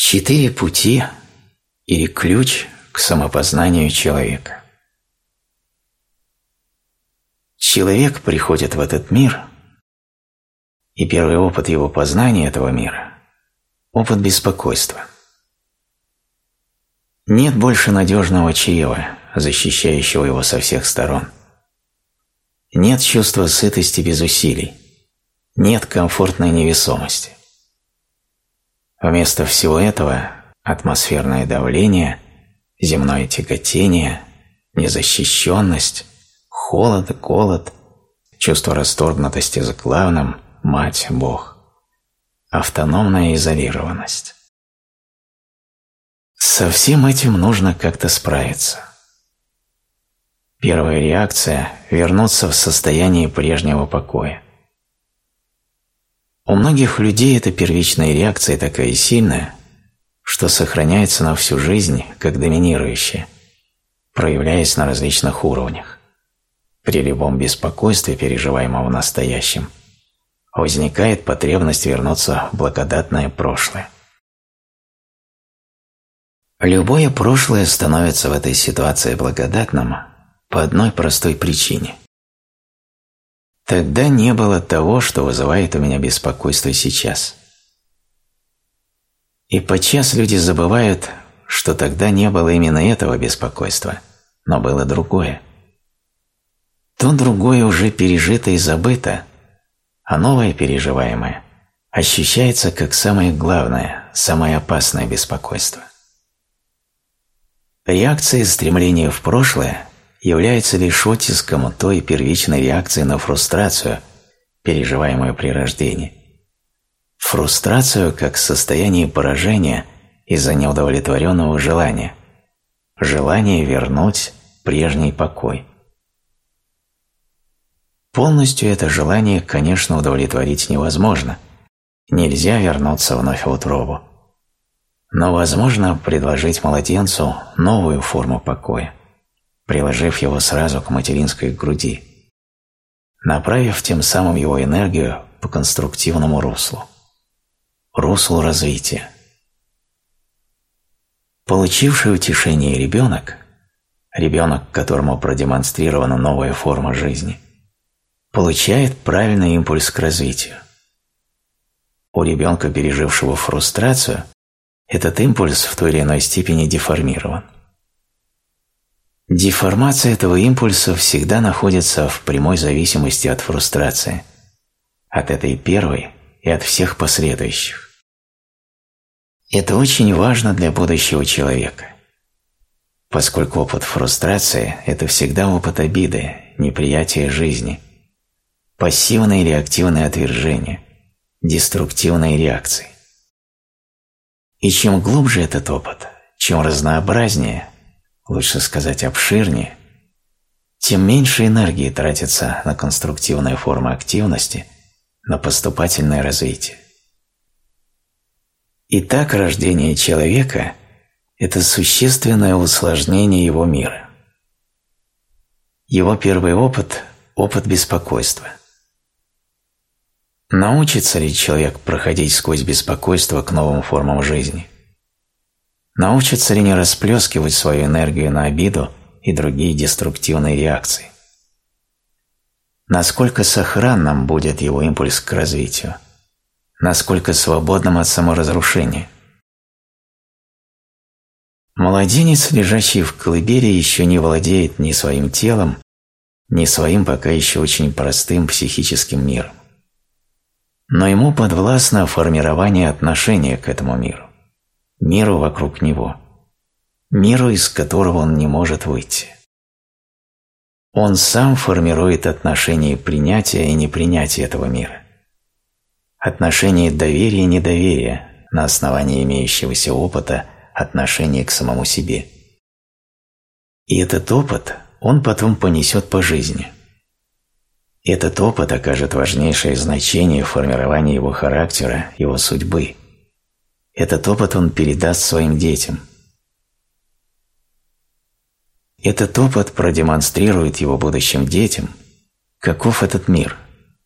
Четыре пути или ключ к самопознанию человека. Человек приходит в этот мир, и первый опыт его познания этого мира – опыт беспокойства. Нет больше надежного чрева, защищающего его со всех сторон. Нет чувства сытости без усилий. Нет комфортной невесомости. Вместо всего этого атмосферное давление, земное тяготение, незащищенность, холод, голод, чувство расторгнутости за главным, мать, Бог, автономная изолированность. Со всем этим нужно как-то справиться. Первая реакция – вернуться в состояние прежнего покоя. У многих людей эта первичная реакция такая сильная, что сохраняется на всю жизнь как доминирующая, проявляясь на различных уровнях. При любом беспокойстве, переживаемом в настоящем, возникает потребность вернуться в благодатное прошлое. Любое прошлое становится в этой ситуации благодатным по одной простой причине – Тогда не было того, что вызывает у меня беспокойство сейчас. И подчас люди забывают, что тогда не было именно этого беспокойства, но было другое. То другое уже пережито и забыто, а новое переживаемое ощущается как самое главное, самое опасное беспокойство. Реакция стремления в прошлое является лишь оттиском той первичной реакции на фрустрацию, переживаемую при рождении. Фрустрацию как состояние поражения из-за неудовлетворенного желания, желание вернуть прежний покой. Полностью это желание, конечно, удовлетворить невозможно. Нельзя вернуться вновь в утробу. Но возможно предложить младенцу новую форму покоя приложив его сразу к материнской груди, направив тем самым его энергию по конструктивному руслу, руслу развития. Получивший утешение ребенок, ребенок, которому продемонстрирована новая форма жизни, получает правильный импульс к развитию. У ребенка, пережившего фрустрацию, этот импульс в той или иной степени деформирован – Деформация этого импульса всегда находится в прямой зависимости от фрустрации, от этой первой и от всех последующих. Это очень важно для будущего человека, поскольку опыт фрустрации – это всегда опыт обиды, неприятия жизни, пассивное или активное отвержение, деструктивные реакции. И чем глубже этот опыт, чем разнообразнее – лучше сказать обширнее, тем меньше энергии тратится на конструктивные формы активности, на поступательное развитие. Итак, рождение человека – это существенное усложнение его мира. Его первый опыт – опыт беспокойства. Научится ли человек проходить сквозь беспокойство к новым формам жизни – Научится ли не расплескивать свою энергию на обиду и другие деструктивные реакции? Насколько сохранным будет его импульс к развитию? Насколько свободным от саморазрушения? Младенец, лежащий в колыбели, еще не владеет ни своим телом, ни своим пока еще очень простым психическим миром. Но ему подвластно формирование отношения к этому миру миру вокруг него, миру, из которого он не может выйти. Он сам формирует отношение принятия и непринятия этого мира. Отношение доверия и недоверия на основании имеющегося опыта отношения к самому себе. И этот опыт он потом понесет по жизни. Этот опыт окажет важнейшее значение в формировании его характера, его судьбы – этот опыт он передаст своим детям. Этот опыт продемонстрирует его будущим детям, каков этот мир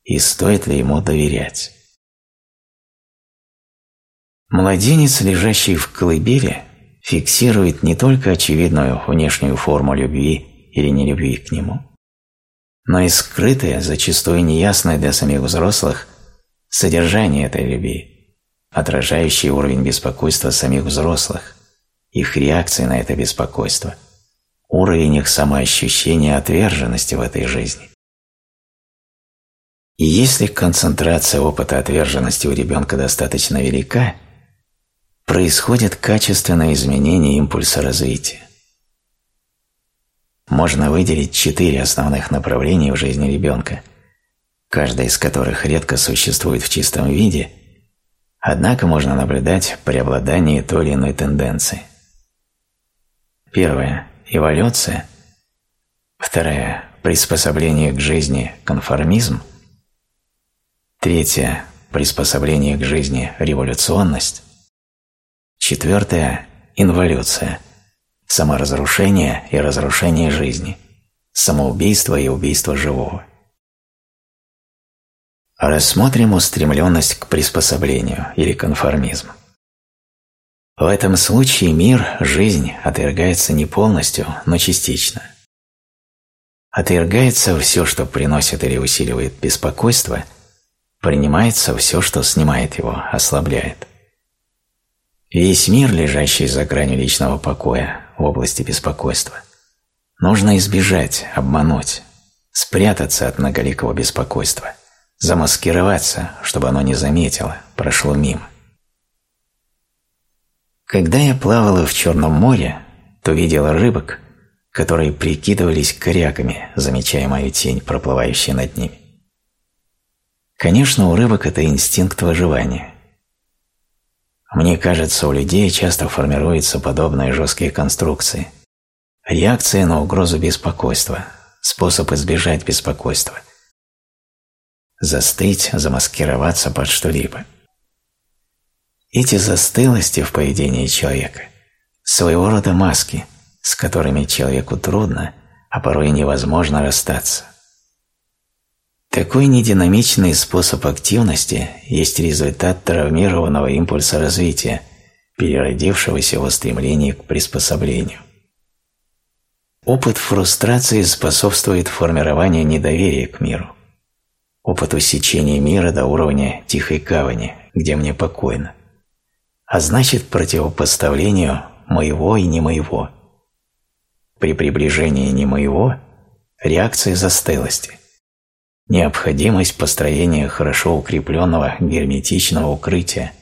и стоит ли ему доверять. Младенец, лежащий в колыбели, фиксирует не только очевидную внешнюю форму любви или нелюбви к нему, но и скрытое, зачастую неясное для самих взрослых, содержание этой любви, отражающее уровень беспокойства самих взрослых, их реакции на это беспокойство, уровень их самоощущения отверженности в этой жизни. И если концентрация опыта отверженности у ребенка достаточно велика, происходит качественное изменение импульса развития. Можно выделить четыре основных направления в жизни ребенка, каждое из которых редко существует в чистом виде, однако можно наблюдать преобладание той или иной тенденции. Первое – эволюция. Второе – приспособление к жизни – конформизм. Третье – приспособление к жизни – революционность. Четвертое – инволюция – саморазрушение и разрушение жизни, самоубийство и убийство живого. Рассмотрим устремленность к приспособлению или конформизм. В этом случае мир, жизнь отвергается не полностью, но частично. Отвергается все, что приносит или усиливает беспокойство, принимается все, что снимает его, ослабляет. Весь мир, лежащий за гранью личного покоя, в области беспокойства. Нужно избежать, обмануть, спрятаться от многоликого беспокойства, замаскироваться, чтобы оно не заметило, прошло мимо. Когда я плавала в Черном море, то видела рыбок, которые прикидывались коряками, замечая мою тень, проплывающую над ними. Конечно, у рыбок это инстинкт выживания. Мне кажется, у людей часто формируются подобные жесткие конструкции. Реакция на угрозу беспокойства, способ избежать беспокойства. Застыть, замаскироваться под что-либо. Эти застылости в поведении человека – своего рода маски, с которыми человеку трудно, а порой невозможно расстаться. Такой нединамичный способ активности есть результат травмированного импульса развития, переродившегося в стремлении к приспособлению. Опыт фрустрации способствует формированию недоверия к миру. Опыт усечения мира до уровня тихой гавани, где мне покойно. А значит противопоставлению моего и не моего. При приближении не моего – реакция застылости необходимость построения хорошо укрепленного герметичного укрытия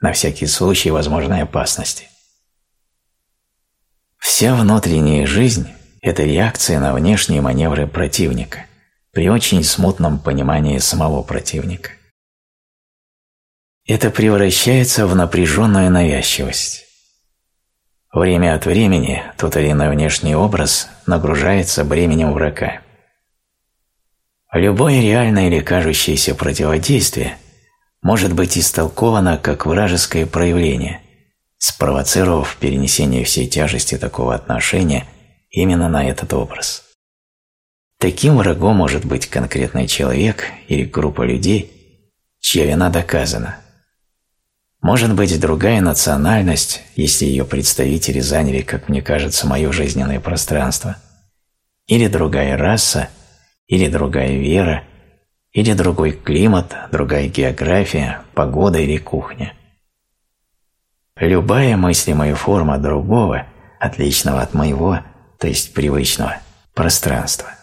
на всякий случай возможной опасности. Вся внутренняя жизнь – это реакция на внешние маневры противника при очень смутном понимании самого противника. Это превращается в напряженную навязчивость. Время от времени тот или иной внешний образ нагружается бременем врага. Любое реальное или кажущееся противодействие может быть истолковано как вражеское проявление, спровоцировав перенесение всей тяжести такого отношения именно на этот образ. Таким врагом может быть конкретный человек или группа людей, чья вина доказана. Может быть другая национальность, если ее представители заняли, как мне кажется, мое жизненное пространство, или другая раса, или другая вера, или другой климат, другая география, погода или кухня. Любая мыслимая форма другого, отличного от моего, то есть привычного, пространства.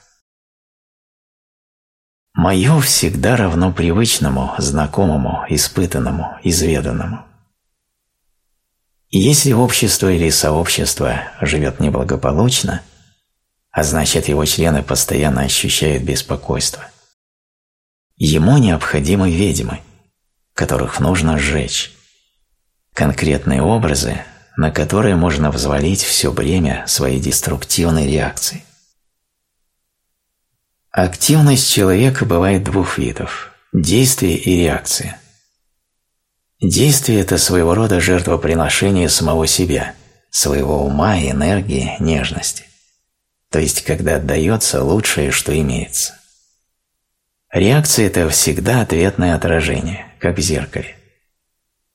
Мое всегда равно привычному, знакомому, испытанному, изведанному. И если общество или сообщество живет неблагополучно – а значит его члены постоянно ощущают беспокойство. Ему необходимы ведьмы, которых нужно сжечь. Конкретные образы, на которые можно взвалить все бремя своей деструктивной реакции. Активность человека бывает двух видов – действие и реакция. Действие – это своего рода жертвоприношение самого себя, своего ума, энергии, нежности то есть когда отдается лучшее, что имеется. Реакция – это всегда ответное отражение, как в зеркале.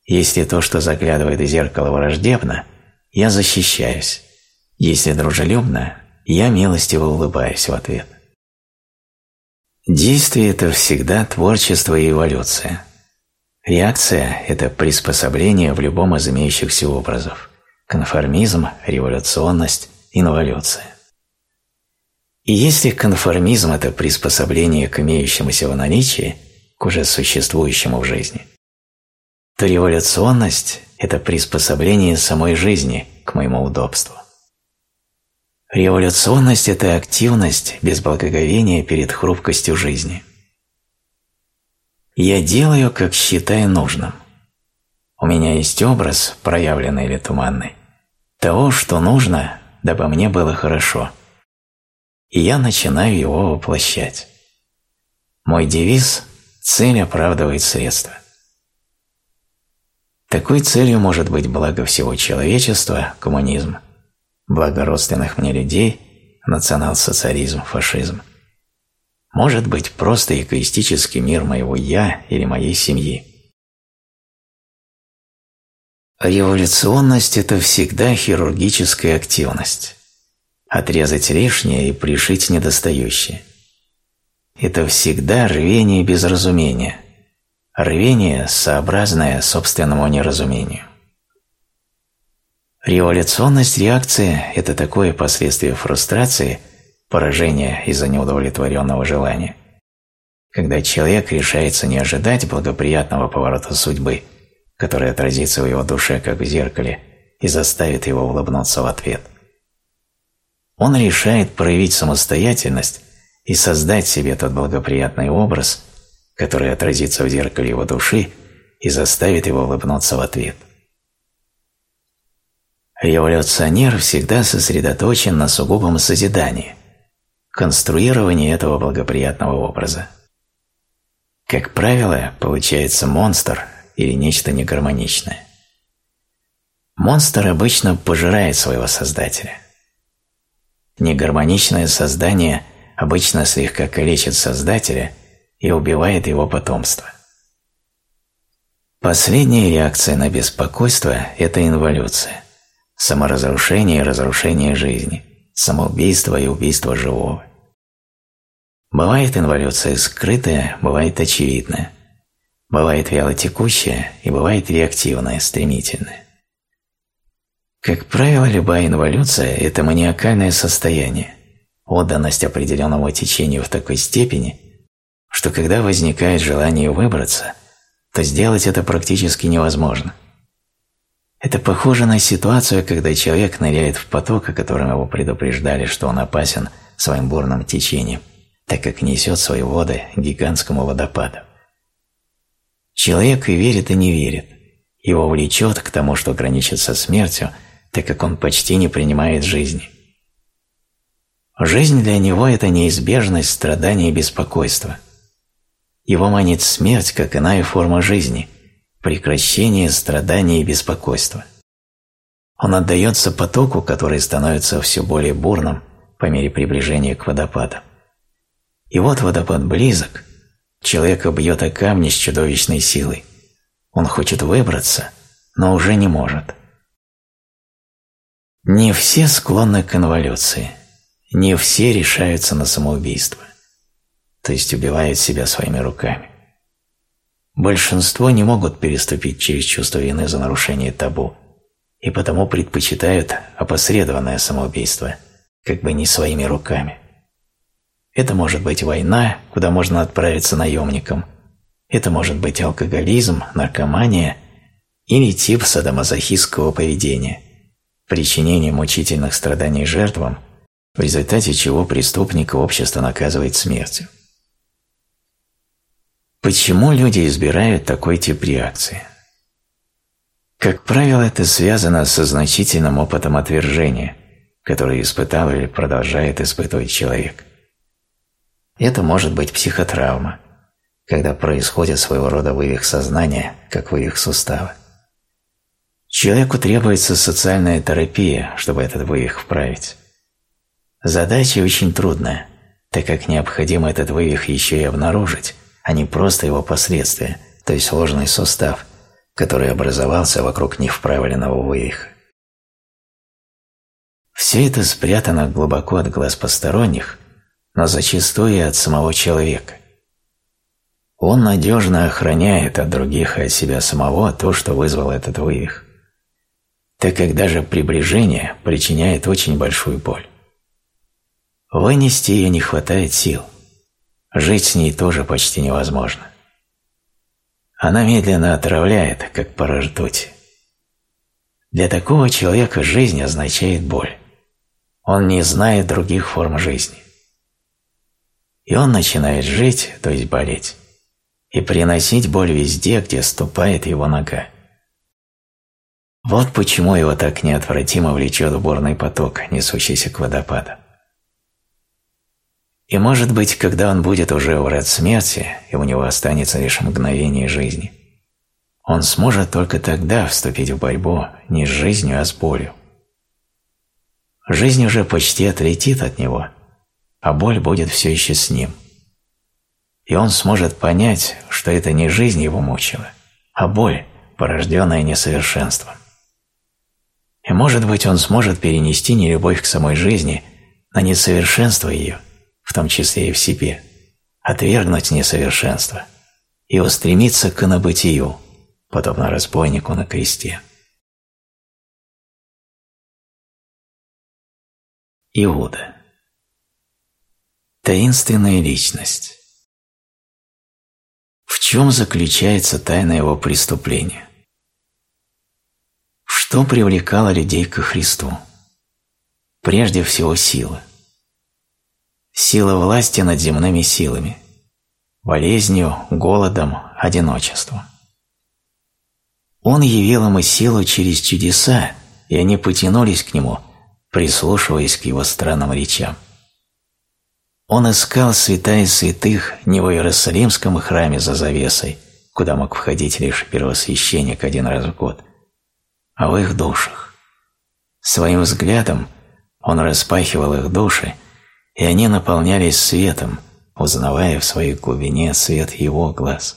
Если то, что заглядывает в зеркало, враждебно, я защищаюсь. Если дружелюбно, я милостиво улыбаюсь в ответ. Действие – это всегда творчество и эволюция. Реакция – это приспособление в любом из имеющихся образов. Конформизм, революционность, инволюция. И если конформизм – это приспособление к имеющемуся в наличии, к уже существующему в жизни, то революционность – это приспособление самой жизни к моему удобству. Революционность – это активность без благоговения перед хрупкостью жизни. Я делаю, как считаю нужным. У меня есть образ, проявленный или туманный, того, что нужно, дабы мне было хорошо. И я начинаю его воплощать. Мой девиз – цель оправдывает средства. Такой целью может быть благо всего человечества, коммунизм – благо родственных мне людей, национал-социализм, фашизм. Может быть просто эгоистический мир моего «я» или моей семьи. Революционность – это всегда хирургическая активность. Отрезать лишнее и пришить недостающее. Это всегда рвение без разумения. Рвение, сообразное собственному неразумению. Революционность реакции – это такое последствие фрустрации, поражения из-за неудовлетворенного желания, когда человек решается не ожидать благоприятного поворота судьбы, который отразится в его душе как в зеркале и заставит его улыбнуться в ответ. Он решает проявить самостоятельность и создать себе тот благоприятный образ, который отразится в зеркале его души и заставит его улыбнуться в ответ – Революционер всегда сосредоточен на сугубом созидании, конструировании этого благоприятного образа. Как правило, получается монстр или нечто негармоничное. Монстр обычно пожирает своего создателя. Негармоничное создание обычно слегка калечит создателя и убивает его потомство. Последняя реакция на беспокойство – это инволюция – саморазрушение и разрушение жизни, самоубийство и убийство живого. Бывает инволюция скрытая, бывает очевидная. Бывает вялотекущая и бывает реактивная, стремительная. Как правило, любая инволюция – это маниакальное состояние, отданность определенному течению в такой степени, что когда возникает желание выбраться, то сделать это практически невозможно – это похоже на ситуацию, когда человек ныряет в поток, о котором его предупреждали, что он опасен своим бурным течением, так как несет свои воды гигантскому водопаду. Человек и верит, и не верит. Его влечет к тому, что граничит со смертью, так как он почти не принимает жизни. Жизнь для него – это неизбежность страдания и беспокойства. Его манит смерть, как иная форма жизни – прекращение страдания и беспокойства. Он отдается потоку, который становится все более бурным по мере приближения к водопаду. И вот водопад близок, человека бьет о камни с чудовищной силой. Он хочет выбраться, но уже не может. Не все склонны к инволюции, не все решаются на самоубийство, то есть убивают себя своими руками. Большинство не могут переступить через чувство вины за нарушение табу и потому предпочитают опосредованное самоубийство, как бы не своими руками. Это может быть война, куда можно отправиться наемником. Это может быть алкоголизм, наркомания или тип садомазохистского поведения, причинение мучительных страданий жертвам, в результате чего преступника общество наказывает смертью. Почему люди избирают такой тип реакции? Как правило, это связано со значительным опытом отвержения, который испытал или продолжает испытывать человек. Это может быть психотравма, когда происходит своего рода вывих сознания, как вывих сустава. Человеку требуется социальная терапия, чтобы этот вывих вправить. Задача очень трудная, так как необходимо этот вывих еще и обнаружить, а не просто его последствия, то есть ложный сустав, который образовался вокруг невправленного вывиха. Все это спрятано глубоко от глаз посторонних, но зачастую и от самого человека. Он надежно охраняет от других и от себя самого то, что вызвал этот вывих, так как даже приближение причиняет очень большую боль. Вынести ее не хватает сил, жить с ней тоже почти невозможно. Она медленно отравляет, как пара ртути. Для такого человека жизнь означает боль. Он не знает других форм жизни. И он начинает жить, то есть болеть и приносить боль везде, где ступает его нога. Вот почему его так неотвратимо влечет бурный поток, несущийся к водопаду. И может быть, когда он будет уже у врат смерти, и у него останется лишь мгновение жизни, он сможет только тогда вступить в борьбу не с жизнью, а с болью. Жизнь уже почти отлетит от него, а боль будет все еще с ним – и он сможет понять, что это не жизнь его мучила, а боль, порожденная несовершенством. И может быть он сможет перенести нелюбовь к самой жизни на несовершенство ее, в том числе и в себе, отвергнуть несовершенство и устремиться к инобытию, подобно разбойнику на кресте. Иуда Таинственная личность в чем заключается тайна его преступления? Что привлекало людей ко Христу? Прежде всего сила. Сила власти над земными силами, болезнью, голодом, одиночеством. Он явил им силу через чудеса, и они потянулись к нему, прислушиваясь к его странным речам. Он искал святая святых не в Иерусалимском храме за завесой, куда мог входить лишь первосвященник один раз в год, а в их душах. Своим взглядом он распахивал их души, и они наполнялись светом, узнавая в своей глубине свет его глаз.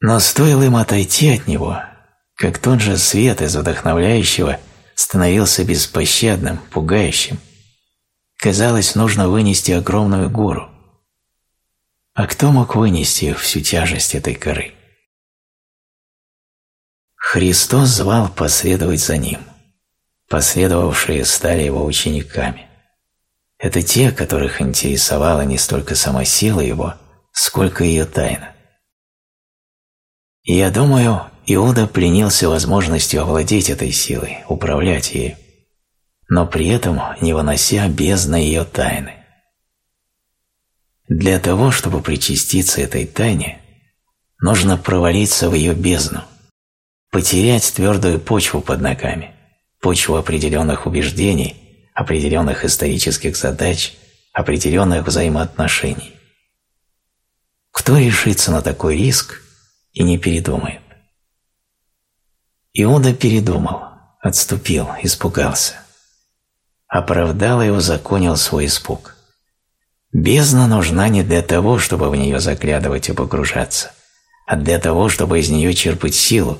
Но стоило им отойти от него, как тот же свет из вдохновляющего становился беспощадным, пугающим – Казалось, нужно вынести огромную гору. А кто мог вынести всю тяжесть этой горы? Христос звал последовать за Ним. Последовавшие стали Его учениками. Это те, которых интересовала не столько сама сила Его, сколько ее тайна. Я думаю, Иуда пленился возможностью овладеть этой силой, управлять ею но при этом не вынося бездны ее тайны. Для того, чтобы причаститься этой тайне, нужно провалиться в ее бездну, потерять твердую почву под ногами, почву определенных убеждений, определенных исторических задач, определенных взаимоотношений. Кто решится на такой риск и не передумает? Иуда передумал, отступил, испугался – оправдал и узаконил свой испуг. Бездна нужна не для того, чтобы в нее заглядывать и погружаться, а для того, чтобы из нее черпать силу,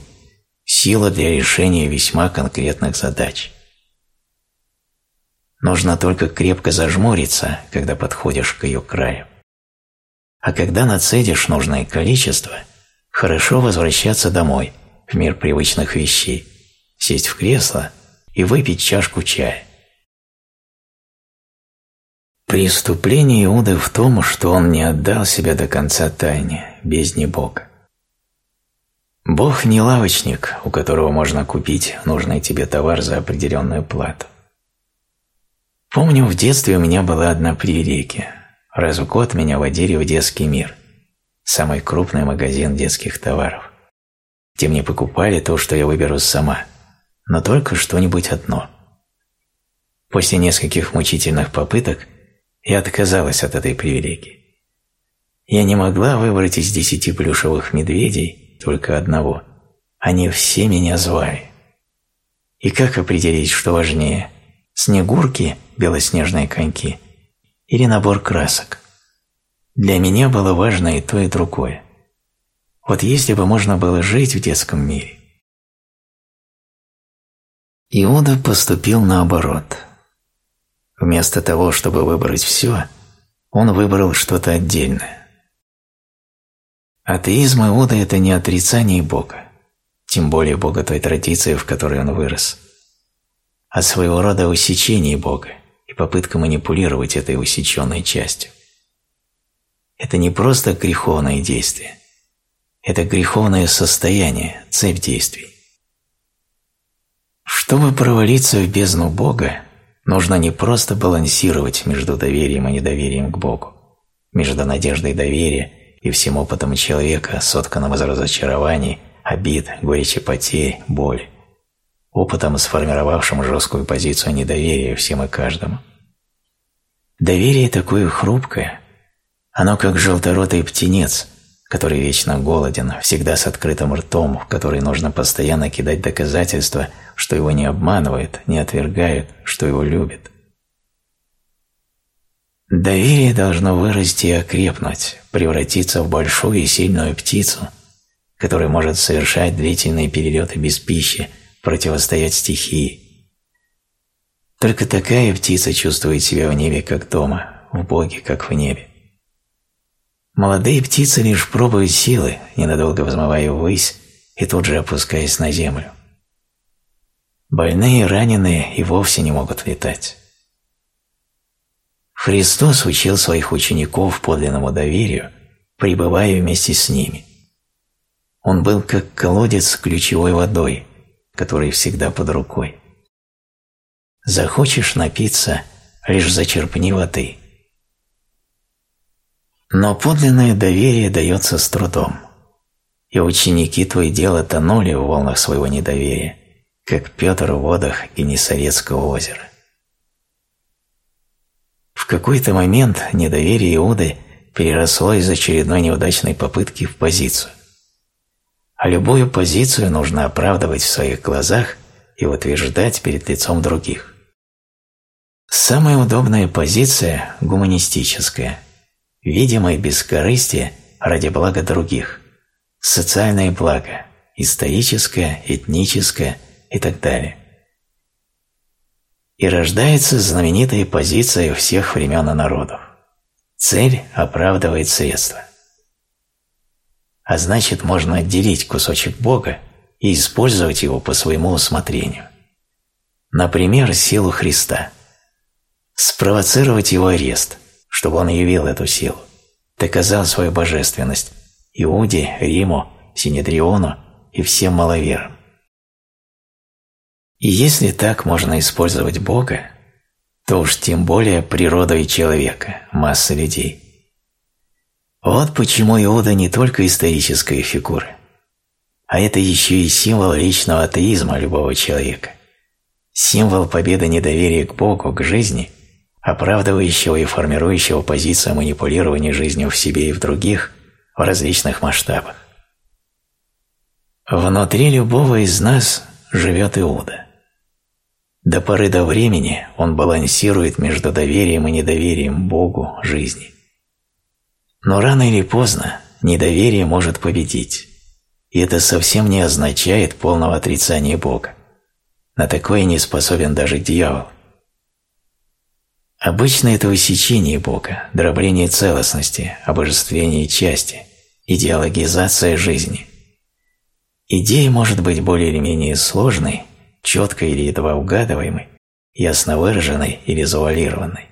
силу для решения весьма конкретных задач. Нужно только крепко зажмуриться, когда подходишь к ее краю. А когда нацедишь нужное количество, хорошо возвращаться домой, в мир привычных вещей, сесть в кресло и выпить чашку чая. Преступление Иуды в том, что он не отдал себя до конца тайне, бездне Бога. Бог не лавочник, у которого можно купить нужный тебе товар за определенную плату. Помню, в детстве у меня была одна привилегия. Раз в год меня водили в детский мир, самый крупный магазин детских товаров, где мне покупали то, что я выберу сама, но только что-нибудь одно. После нескольких мучительных попыток – я отказалась от этой привилегии. Я не могла выбрать из десяти плюшевых медведей только одного. Они все меня звали. И как определить, что важнее – снегурки, белоснежные коньки или набор красок? Для меня было важно и то, и другое. Вот если бы можно было жить в детском мире. Иуда поступил наоборот. Вместо того, чтобы выбрать все, он выбрал что-то отдельное. Атеизм Иуда – это не отрицание Бога, тем более Бога той традиции, в которой он вырос, а своего рода усечение Бога и попытка манипулировать этой усеченной частью. Это не просто греховное действие, это греховное состояние, цепь действий. Чтобы провалиться в бездну Бога, нужно не просто балансировать между доверием и недоверием к Богу, между надеждой и доверием и всем опытом человека, сотканным из разочарований, обид, горечи потерь, боли, опытом, сформировавшим жесткую позицию недоверия всем и каждому. Доверие такое хрупкое, оно как желторотый птенец, который вечно голоден, всегда с открытым ртом, в который нужно постоянно кидать доказательства, что его не обманывают, не отвергают, что его любят. Доверие должно вырасти и окрепнуть, превратиться в большую и сильную птицу, которая может совершать длительные перелеты без пищи, противостоять стихии. Только такая птица чувствует себя в небе как дома, в Боге как в небе. Молодые птицы лишь пробуют силы, ненадолго взмывая ввысь и тут же опускаясь на землю. Больные раненые и вовсе не могут летать. Христос учил своих учеников подлинному доверию, пребывая вместе с ними. Он был как колодец с ключевой водой, который всегда под рукой. Захочешь напиться, лишь зачерпни воды. Но подлинное доверие дается с трудом, и ученики твои дело тонули в волнах своего недоверия, как Петр в водах Генесарецкого озера. В какой-то момент недоверие Иуды переросло из очередной неудачной попытки в позицию. А любую позицию нужно оправдывать в своих глазах и утверждать перед лицом других. Самая удобная позиция – гуманистическая, видимое бескорыстие ради блага других, социальное благо, историческое, этническое и так далее и рождается знаменитая позиция всех времен и народов. Цель оправдывает средства. А значит, можно отделить кусочек Бога и использовать его по своему усмотрению. Например, силу Христа. Спровоцировать его арест, чтобы он явил эту силу, доказал свою божественность Иуде, Риму, Синедриону и всем маловерам. И если так можно использовать Бога, то уж тем более природу и человека, масса людей. Вот почему Иуда не только историческая фигура, а это еще и символ личного атеизма любого человека, символ победы недоверия к Богу, к жизни, оправдывающего и формирующего позицию манипулирования жизнью в себе и в других в различных масштабах. Внутри любого из нас живет Иуда – до поры до времени он балансирует между доверием и недоверием Богу, жизни. Но рано или поздно недоверие может победить, и это совсем не означает полного отрицания Бога. На такое не способен даже дьявол. Обычно это усечение Бога, дробление целостности, обожествление части, идеологизация жизни. Идея может быть более или менее сложной, четкой или едва угадываемой, ясно выраженной или завуалированной.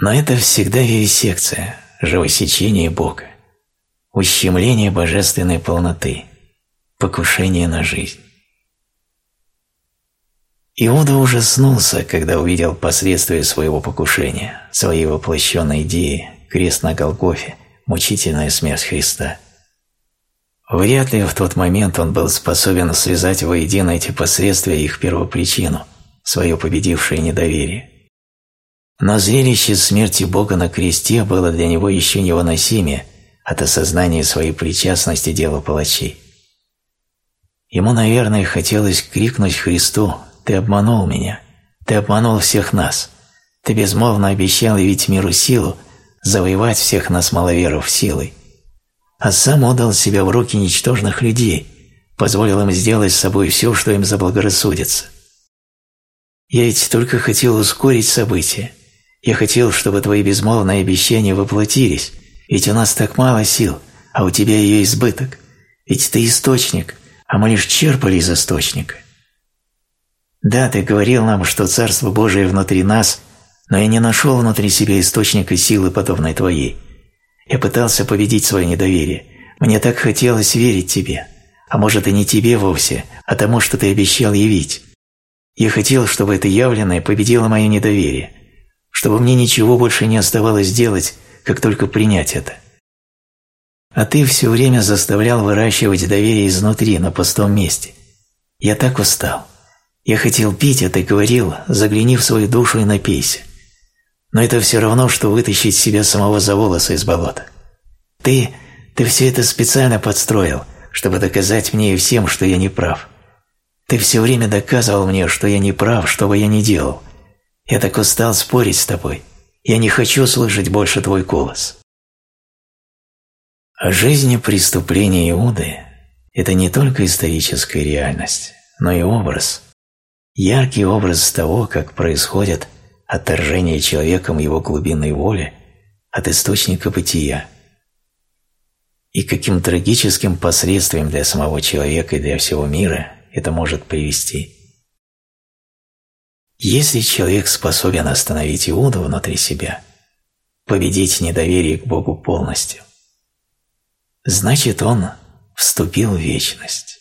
Но это всегда вивисекция, живосечение Бога, ущемление божественной полноты, покушение на жизнь. Иуда ужаснулся, когда увидел последствия своего покушения, своей воплощенной идеи, крест на Голгофе, мучительная смерть Христа – Вряд ли в тот момент он был способен связать воедино эти последствия их первопричину, свое победившее недоверие. Но зрелище смерти Бога на кресте было для него еще невыносимее от осознания своей причастности делу палачей. Ему, наверное, хотелось крикнуть Христу «Ты обманул меня! Ты обманул всех нас! Ты безмолвно обещал явить миру силу, завоевать всех нас маловеров силой!» а сам отдал себя в руки ничтожных людей, позволил им сделать с собой все, что им заблагорассудится. Я ведь только хотел ускорить события. Я хотел, чтобы твои безмолвные обещания воплотились, ведь у нас так мало сил, а у тебя ее избыток. Ведь ты источник, а мы лишь черпали из источника. Да, ты говорил нам, что Царство Божие внутри нас, но я не нашел внутри себя источника силы, подобной твоей. Я пытался победить свое недоверие. Мне так хотелось верить тебе. А может и не тебе вовсе, а тому, что ты обещал явить. Я хотел, чтобы это явленное победило мое недоверие, чтобы мне ничего больше не оставалось делать, как только принять это. А ты все время заставлял выращивать доверие изнутри, на пустом месте. Я так устал. Я хотел пить, а ты говорил, загляни в свою душу и напейся. Но это все равно, что вытащить себя самого за волосы из болота. Ты, ты все это специально подстроил, чтобы доказать мне и всем, что я не прав. Ты все время доказывал мне, что я не прав, что бы я ни делал. Я так устал спорить с тобой. Я не хочу слышать больше твой голос. О жизни преступления Иуды – это не только историческая реальность, но и образ. Яркий образ того, как происходит отторжение человеком его глубинной воли от источника бытия и каким трагическим последствиям для самого человека и для всего мира это может привести. Если человек способен остановить Иуду внутри себя, победить недоверие к Богу полностью, значит он вступил в вечность.